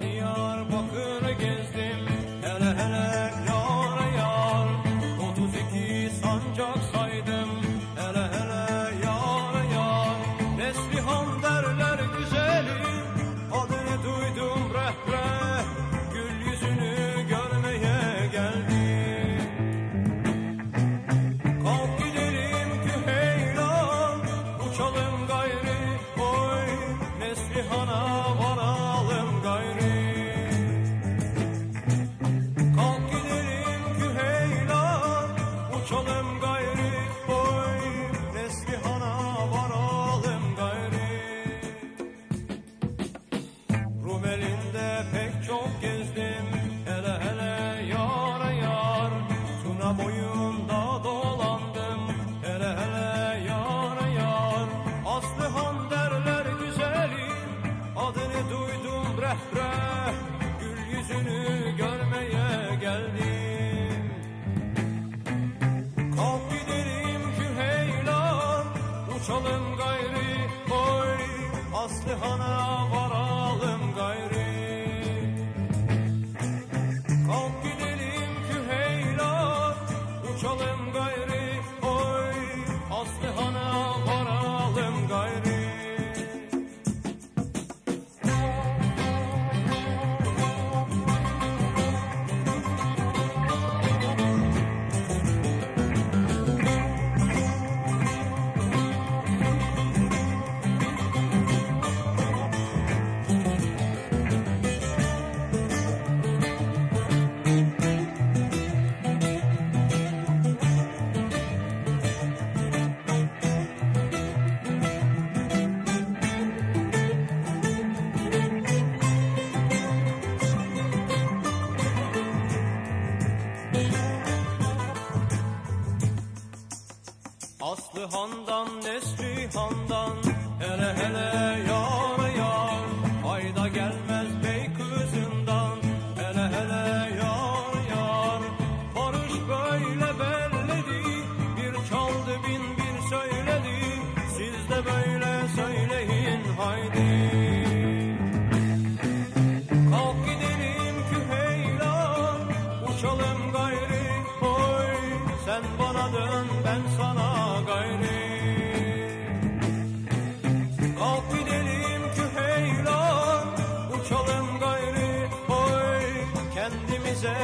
diyar bak geldim. Kalk gidelim Küheylan Uçalım gayri oy Aslıhan'a Aslı handan nesli handan Hele hele yar yar Ayda gelmez bey kızından Hele hele yar yar Barış böyle belledi Bir çaldı bin bir söyledi. Siz de böyle söyleyin haydi. Kalk gidelim Küheylan Uçalım gayri oy Sen bana dön ben sana gayri. Kalk gidelim Küheylan Uçalım gayri. Oy Kendimize